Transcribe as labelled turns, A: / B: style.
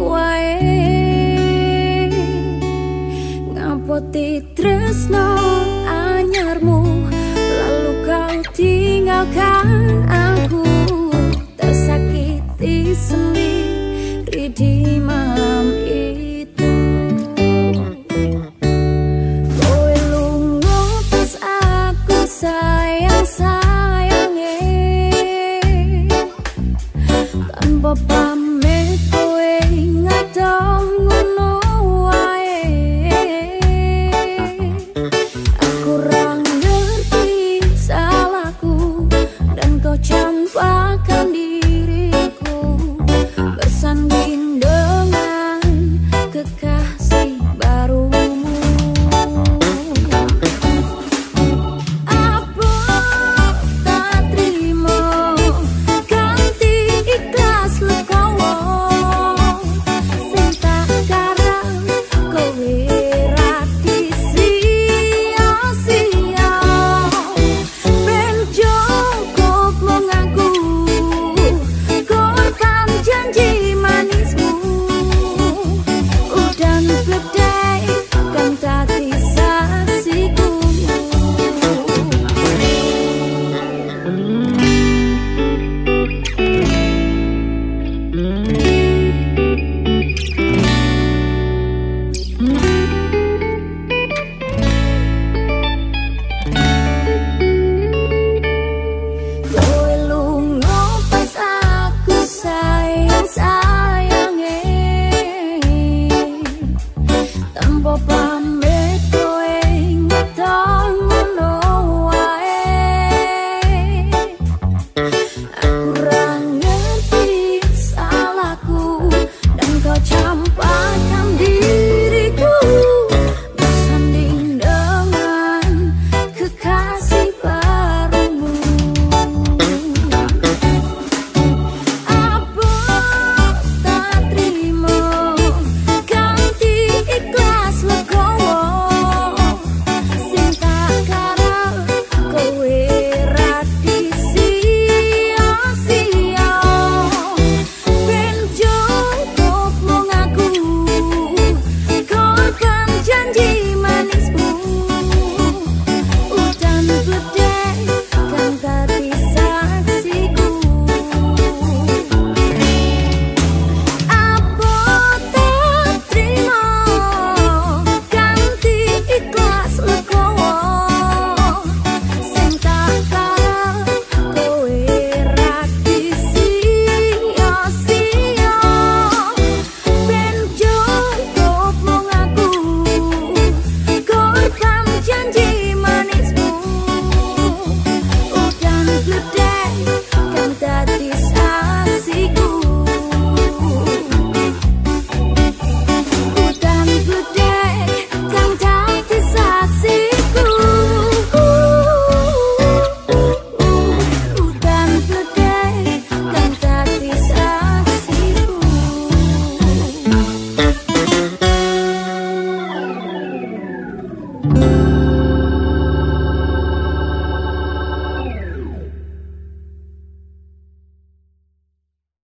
A: wae. Ngapoti tresno anyarmu? Lalu kau tinggalkan Uh -huh.